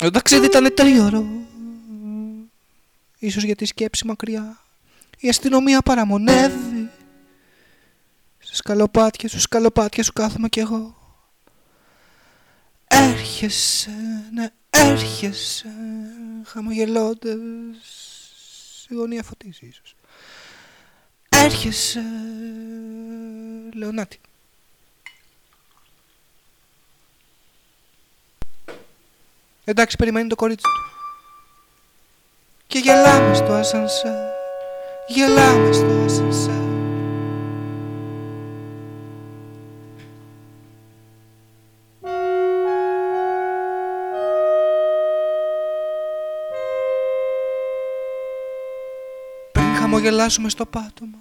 Το ταξίδι ήταν τρίωρο. Ίσως για τη σκέψη μακριά. Η αστυνομία παραμονεύει. Στα σκαλοπάτια σου, σκαλοπάτια σου κάθομαι κι εγώ. Έρχεσαι, ναι, έρχεσαι, χαμογελώντας, στη γωνία φωτής ίσως. Έρχεσαι, Λεωνάτη. Εντάξει, περιμένει το κορίτσι του. Και γελάμε στο ασανσέρ, γελάμε στο ασανσέρ. Πριν χαμογελάσουμε στο πάτωμα